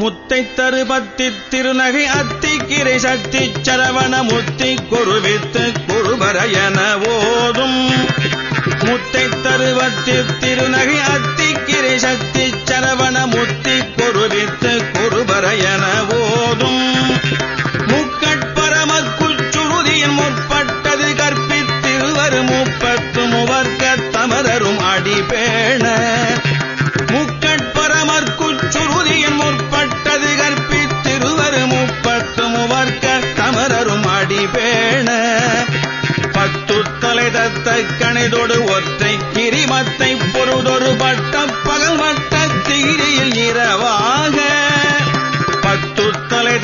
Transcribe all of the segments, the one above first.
முத்தை தருபத்தி திருநகை அத்திக்கிரை சக்தி சரவண முத்தி குருவித்து குருபர என ஓதும். முத்தை தருவத்தி திருநகை அத்திக்கிரை சக்தி சரவண முத்தி குருவித்து குருபர பத்து தலை கணைதொடு ஒற்றை கிரிமத்தை பொருதொரு பட்ட பகல் மட்ட தீரியில் இரவாக. பத்து தலை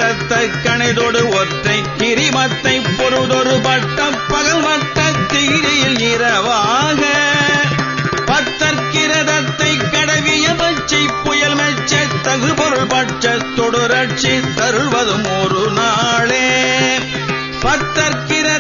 கணைதொடு ஒற்றை கிரிமத்தை பொருதொரு பட்ட பகல் மட்ட தீரியில் இரவாக பத்தற்கிரதத்தை கடவிய மச்சை புயல் மச்ச தகு பொருள் பட்ச தொடுரட்சி தருள்வதும் ஒரு நாளே. பத்தற்கிரதத்தை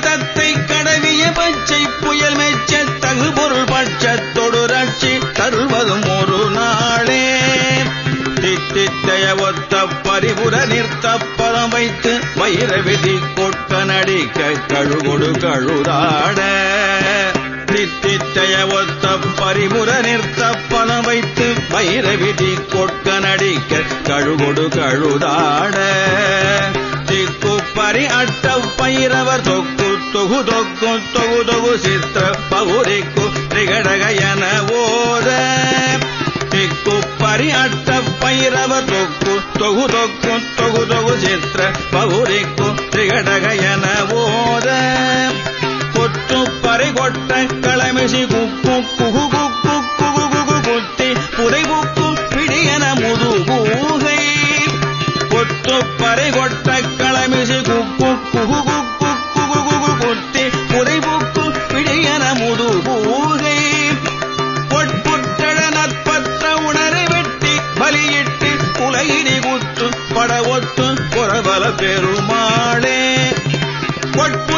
வைத்து வைர கொட்ட நடிக்க கழுகொடு கழுதாட. தித்தித்தைய ஒத்த பரிபுர நிறுத்த பணம் வைத்து வைரவிதி கொட்க நடிக்க கழுகொடு கழுதாட. திக்கு பரி அட்ட பைரவர் தொக்கு தொகு தொக்கு தொகு தொகு சித்திர பகுரிக்கு திகடகயன ஓத. திக்கு பரி அட்ட பைரவர் தொக்கு தொகு தொக்கு தொகு தொகு சித்திர பகுரிக்கு திகடகையன ஓத. கொத்து பறை கொட்ட களமிசி குக்கு குகு குக்கு குகு குகு குத்தி புதை குக்கும் பிடியன முதுகூகை கொத்து பறை கொட்ட உலகினி பட ஒத்து புறவல பெருமாளே ஒட்டு